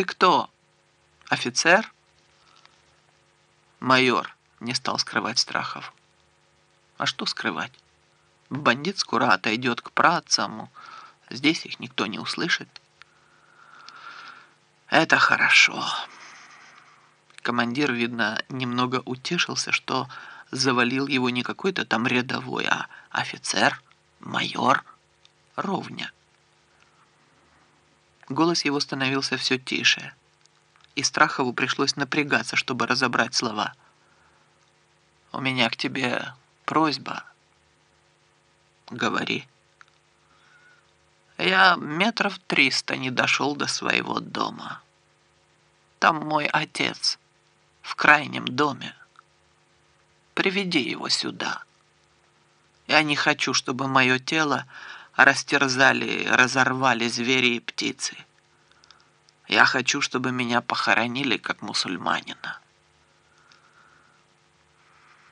Ты кто? Офицер? Майор, не стал скрывать страхов. А что скрывать? Бандит скоро отойдет к працаму. Здесь их никто не услышит. Это хорошо. Командир, видно, немного утешился, что завалил его не какой-то там рядовой, а офицер, майор, ровня. Голос его становился все тише, и Страхову пришлось напрягаться, чтобы разобрать слова. «У меня к тебе просьба». «Говори». «Я метров триста не дошел до своего дома. Там мой отец, в крайнем доме. Приведи его сюда. Я не хочу, чтобы мое тело растерзали, разорвали звери и птицы. Я хочу, чтобы меня похоронили как мусульманина.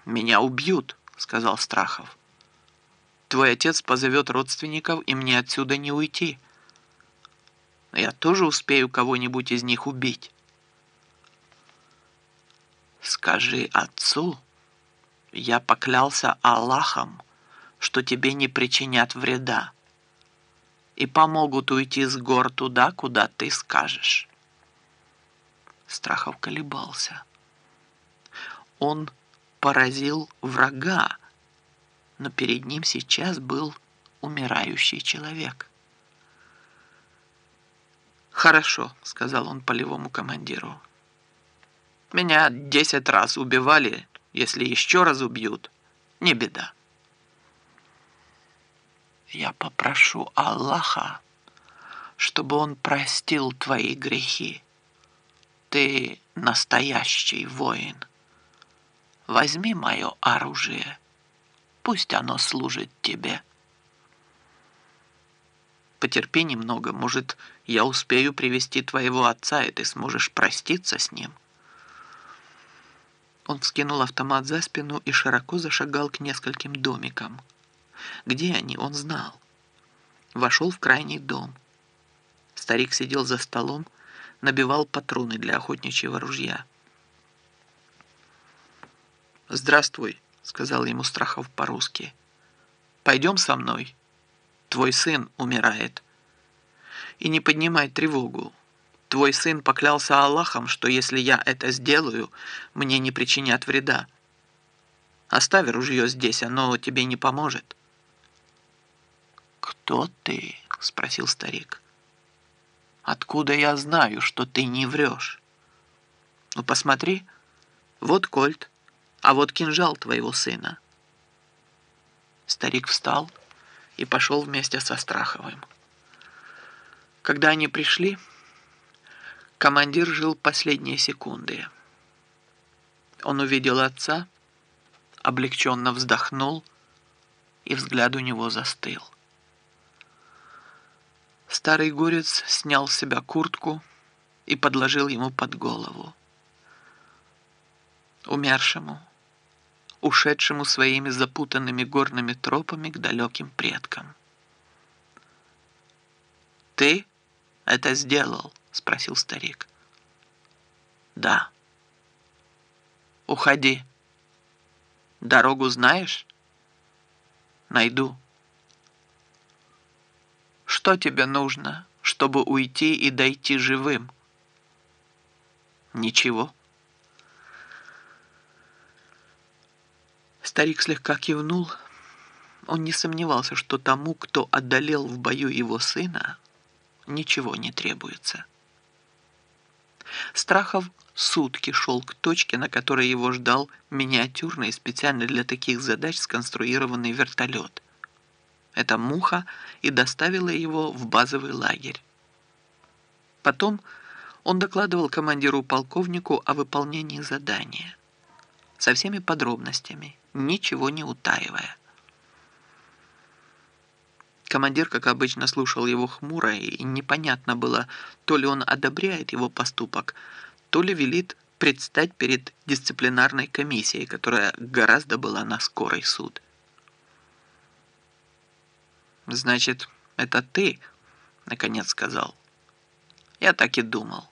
«Меня убьют», — сказал Страхов. «Твой отец позовет родственников, и мне отсюда не уйти. Я тоже успею кого-нибудь из них убить». «Скажи отцу, я поклялся Аллахом, что тебе не причинят вреда и помогут уйти с гор туда, куда ты скажешь. Страхов колебался. Он поразил врага, но перед ним сейчас был умирающий человек. «Хорошо», — сказал он полевому командиру. «Меня десять раз убивали, если еще раз убьют, не беда» я попрошу Аллаха, чтобы Он простил твои грехи. Ты настоящий воин. Возьми мое оружие, пусть оно служит тебе. Потерпи немного, может, я успею привести твоего отца, и ты сможешь проститься с ним. Он вскинул автомат за спину и широко зашагал к нескольким домикам. Где они, он знал. Вошел в крайний дом. Старик сидел за столом, набивал патроны для охотничьего ружья. «Здравствуй», — сказал ему Страхов по-русски. «Пойдем со мной. Твой сын умирает. И не поднимай тревогу. Твой сын поклялся Аллахом, что если я это сделаю, мне не причинят вреда. Оставь ружье здесь, оно тебе не поможет». «Кто ты?» — спросил старик. «Откуда я знаю, что ты не врешь?» «Ну, посмотри, вот кольт, а вот кинжал твоего сына». Старик встал и пошел вместе со Страховым. Когда они пришли, командир жил последние секунды. Он увидел отца, облегченно вздохнул, и взгляд у него застыл. Старый горец снял с себя куртку и подложил ему под голову. Умершему, ушедшему своими запутанными горными тропами к далеким предкам. «Ты это сделал?» — спросил старик. «Да». «Уходи. Дорогу знаешь?» «Найду». Что тебе нужно, чтобы уйти и дойти живым? Ничего. Старик слегка кивнул. Он не сомневался, что тому, кто одолел в бою его сына, ничего не требуется. Страхов сутки шел к точке, на которой его ждал миниатюрный специально для таких задач сконструированный вертолет – эта муха и доставила его в базовый лагерь. Потом он докладывал командиру-полковнику о выполнении задания. Со всеми подробностями, ничего не утаивая. Командир, как обычно, слушал его хмуро, и непонятно было, то ли он одобряет его поступок, то ли велит предстать перед дисциплинарной комиссией, которая гораздо была на скорый суд. «Значит, это ты?» — наконец сказал. «Я так и думал».